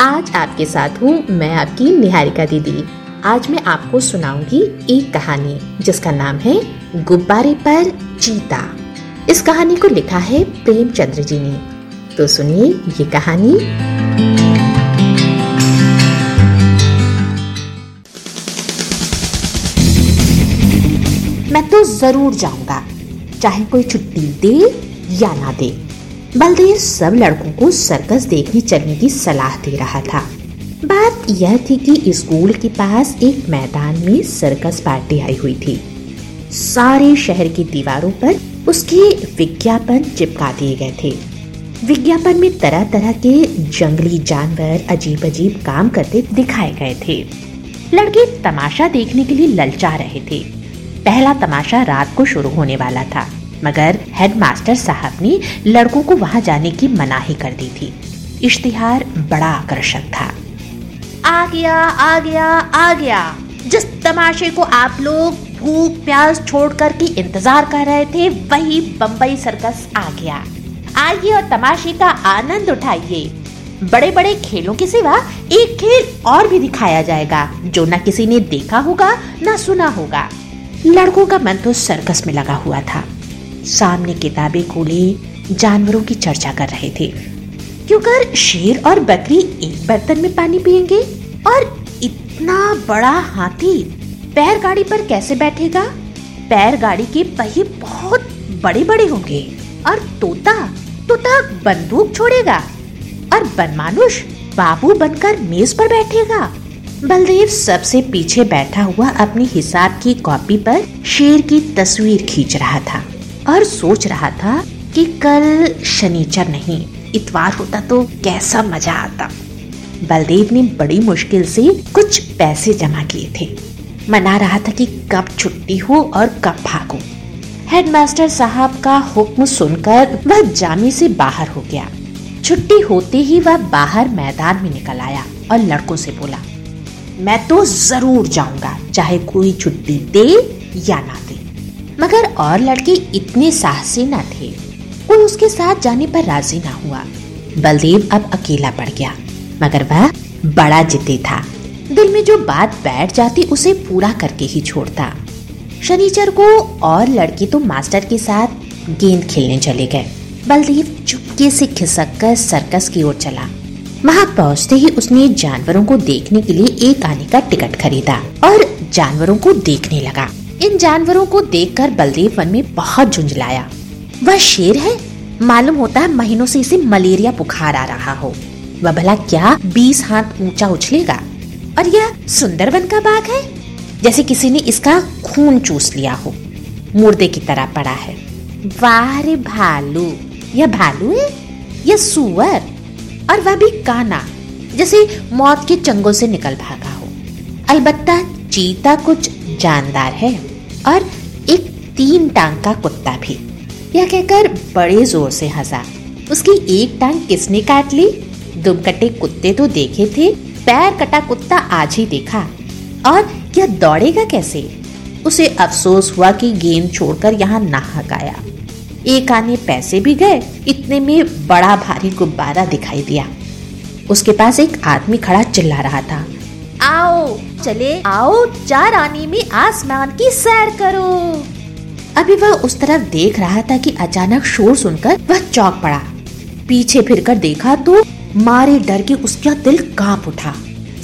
आज आपके साथ हूँ मैं आपकी निहारिका दीदी। आज मैं आपको सुनाऊँगी एक कहानी, जिसका नाम है गुब्बारे पर चीता। इस कहानी को लिखा है प्रेमचंद्र जी ने। तो सुनिए ये कहानी। मैं तो ज़रूर जाऊँगा, चाहे कोई छुट्टी दे या ना दे। बलदेव सब लड़कों को सर्कस देखने चलने की सलाह दे रहा था। बात यह थी कि स्कूल के पास एक मैदान में सर्कस पार्टी आई हुई थी। सारे शहर की दीवारों पर उसके विज्ञापन चिपका दिए गए थे। विज्ञापन में तरह तरह के जंगली जानवर अजीब अजीब काम करते दिखाए गए थे। लड़के तमाशा देखने के लिए ललचा रहे थे। पहला तमाशा रात को शुरू होने वाला था। मगर हेडमास्टर साहब ने लड़कों को वहाँ जाने की मनाही कर दी थी। इश्तिहार बड़ा आकर्षक था। आ गया आ गया आ गया। जिस तमाशे को आप लोग भूख प्यास छोड़ कर के इंतज़ार कर रहे थे, वही बम्बई सर्कस आ गया। आइए और तमाशे का आनंद उठाइए। बड़े बड़े खेलों के सिवा एक खेल और भी दिखाया जाएगा, जो न किसी ने देखा होगा, न सुना होगा। लड़कों का मन तो सर्कस में लगा हुआ था। सामने किताबें खोले, जानवरों की चर्चा कर रहे थे। क्यों कर शेर और बकरी एक बर्तन में पानी पियेंगे? और इतना बड़ा हाथी पैर गाड़ी पर कैसे बैठेगा? पैर गाड़ी के पहिए बहुत बड़े बड़े होंगे और तोता तोता बंदूक छोड़ेगा और बनमानुष बाबू बनकर मेज पर बैठेगा। बलदेव सबसे पीछे बैठा हुआ अपने हिसाब की कॉपी पर शेर की तस्वीर खींच रहा था। और सोच रहा था कि कल शनिचर नहीं, इतवार होता तो कैसा मज़ा आता। बलदेव ने बड़ी मुश्किल से कुछ पैसे जमा किए थे। मना रहा था कि कब छुट्टी हो और कब भागो। हेडमास्टर साहब का हुक्म सुनकर वह जामे से बाहर हो गया। छुट्टी होते ही वह बाहर मैदान में निकल आया और लड़कों से बोला, मैं तो ज़रूर जाऊँगा, चाहे कोई छुट्टी दे या ना दे। मगर और लड़के इतने साहसी न थे। कोई उसके साथ जाने पर राज़ी ना हुआ। बलदेव अब अकेला पड़ गया, मगर वह बड़ा जिद्दी था। दिल में जो बात बैठ जाती उसे पूरा करके ही छोड़ता। शनिचर को और लड़के तो मास्टर के साथ गेंद खेलने चले गए। बलदेव चुपके से खिसक कर सर्कस की ओर चला। वहाँ पहुँचते ही उसने जानवरों को देखने के लिए एक आने का टिकट खरीदा और जानवरों को देखने लगा। इन जानवरों को देखकर बलदेव वन में बहुत झुंझलाया। वह शेर है। मालूम होता है महीनों से इसे मलेरिया बुखार आ रहा हो। वह भला क्या बीस हाथ ऊँचा उछलेगा? और यह सुंदरवन का बाग है? जैसे किसी ने इसका खून चूस लिया हो। मुर्दे की तरह पड़ा है। वाह रे भालू। यह भालू है? यह सुअर। और वह भी काना जैसे मौत के चंगों से निकल भागा हो। अलबत्ता चीता कुछ जानदार है और एक तीन टांग का कुत्ता भी। यह कहकर बड़े ज़ोर से हंसा। उसकी एक टांग किसने काट ली? दुम कटे कुत्ते तो देखे थे, पैर कटा कुत्ता आज ही देखा। और यह दौड़ेगा कैसे? उसे अफसोस हुआ कि गेंद छोड़कर यहाँ नाहक आया। एक आने पैसे भी गए, इतने में बड़ा भारी गुब्बारा दिखाई दिया। उसके पास एक आदमी खड़ा चिल्ला रहा था। चले, आओ चार आने में आसमान की सैर करो। अभी वह उस तरफ़ देख रहा था कि अचानक शोर सुनकर वह चौक पड़ा। पीछे फिरकर देखा तो मारे डर के उसका दिल काँप उठा।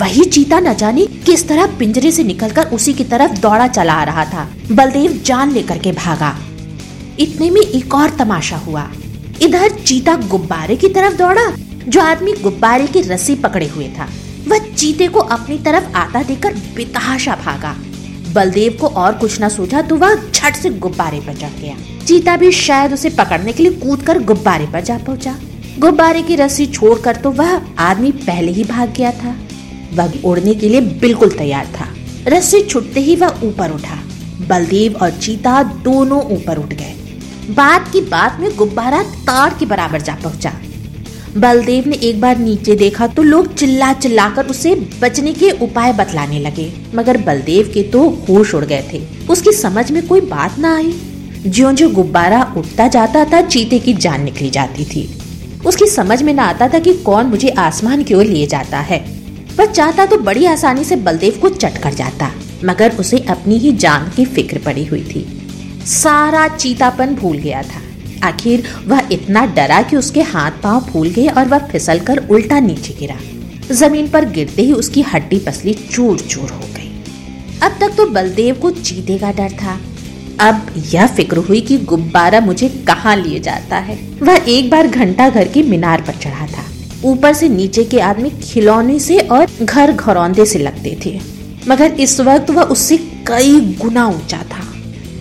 वही चीता न जाने किस तरह पिंजरे से निकलकर उसी की तरफ़ दौड़ा चला आ रहा था। बलदेव जान लेकर के भागा। इतने में एक और तमाशा हुआ। इधर चीता गुब्बारे की तरफ़ दौड़ा, जो आदमी गुब्बारे की रस्सी पकड़े हुए था। वह चीते को अपनी तरफ़ आता देखकर बेतहाशा भागा। बलदेव को और कुछ न सोचा तो वह झट से गुब्बारे पर चढ़ गया। चीता भी शायद उसे पकड़ने के लिए कूद कर गुब्बारे पर जा पहुँचा। गुब्बारे की रस्सी छोड़कर तो वह आदमी पहले ही भाग गया था। वह उड़ने के लिए बिल्कुल तैयार था। रस्सी छुटते ही वह ऊपर उठा। बलदेव और चीता दोनों ऊपर उठ गए। बात की बात में गुब्बारा तार के बराबर जा पहुँचा। बलदेव ने एक बार नीचे देखा तो लोग चिल्ला चिल्लाकर उसे बचने के उपाय बतलाने लगे। मगर बलदेव के तो होश उड़ गए थे। उसकी समझ में कोई बात ना आई। ज्यो ज्यो गुब्बारा उठता जाता था, चीते की जान निकली जाती थी। उसकी समझ में ना आता था कि कौन मुझे आसमान की ओर लिए जाता है। वह चाहता तो बड़ी आसानी से बलदेव को चट कर जाता, मगर उसे अपनी ही जान की फ़िक्र पड़ी हुई थी। सारा चीतापन भूल गया था। आखिर वह इतना डरा कि उसके हाथ पाँव फूल गए और वह फिसल कर उल्टा नीचे गिरा। ज़मीन पर गिरते ही उसकी हड्डी पसली चूर चूर हो गई। अब तक तो बलदेव को चीते का डर था। अब यह फ़िक्र हुई कि गुब्बारा मुझे कहाँ लिए जाता है। वह एक बार घंटा घर की मीनार पर चढ़ा था। ऊपर से नीचे के आदमी खिलौने से और घर घरौंदे से लगते थे। मगर इस वक्त वह उससे कई गुना ऊँचा था।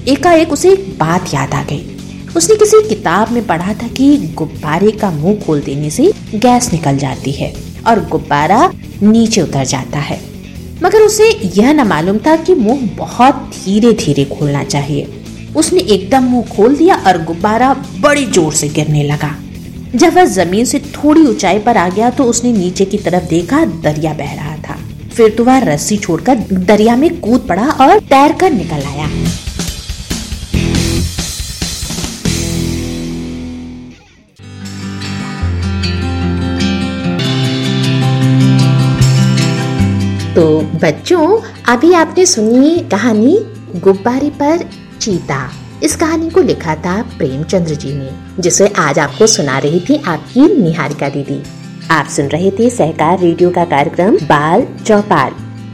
एकाएक उसे एक बात याद आ गई। उसने किसी किताब में पढ़ा था कि गुब्बारे का मुँह खोल देने से गैस निकल जाती है और गुब्बारा नीचे उतर जाता है। मगर उसे यह न मालूम था कि मुँह बहुत धीरे धीरे खोलना चाहिए। उसने एकदम मुँह खोल दिया और गुब्बारा बड़े ज़ोर से गिरने लगा। जब वह ज़मीन से थोड़ी ऊंचाई पर आ गया तो उसने नीचे की तरफ़ देखा, दरिया बह रहा था। फिर तो वह रस्सी छोड़कर दरिया में कूद पड़ा और तैर कर निकल आया। तो बच्चों, अभी आपने सुनी कहानी गुब्बारे पर चीता। इस कहानी को लिखा था प्रेमचंद्र जी ने, जिसे आज आपको सुना रही थी आपकी निहारिका दीदी। आप सुन रहे थे सहकार रेडियो का कार्यक्रम बाल चौपाल।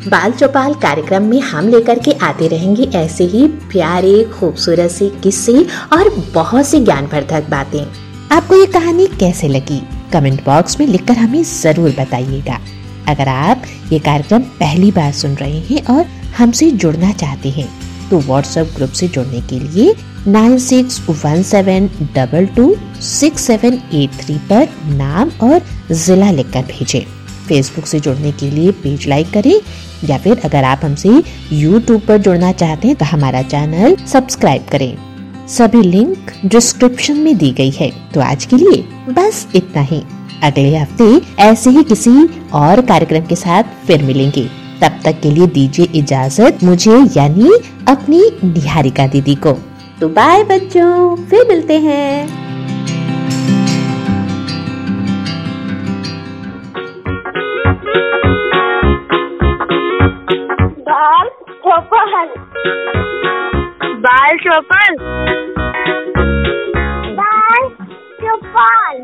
बाल चौपाल कार्यक्रम में हम लेकर के आते रहेंगे ऐसे ही प्यारे, खूबसूरत से किस्से और बहुत सी ज्ञानवर्धक बातें। आपको ये कहानी कैसे लगी? कमेंट बॉक्स में लिखकर हमें ज़रूर बताइएगा। अगर आप ये कार्यक्रम पहली बार सुन रहे हैं और हमसे जुड़ना चाहते हैं तो व्हाट्सएप ग्रुप से जुड़ने के लिए nine six one seven double two six seven eight three पर नाम और जिला लिखकर भेजें। फेसबुक से जुड़ने के लिए पेज लाइक करें या फिर अगर आप हमसे यूट्यूब पर जुड़ना चाहते हैं तो हमारा चैनल सब्सक्राइब करें। सभी लिंक डिस्क्रिप्शन में दी गई है। तो आज के लिए बस इतना ही। अगले हफ़्ते ऐसे ही किसी और कार्यक्रम के साथ फिर मिलेंगे। तब तक के लिए दीजिए इजाज़त मुझे यानी अपनी निहारिका दीदी को। तो बाय बच्चों फिर मिलते हैं। बाल चौपल बाल चौपल बाल चौपल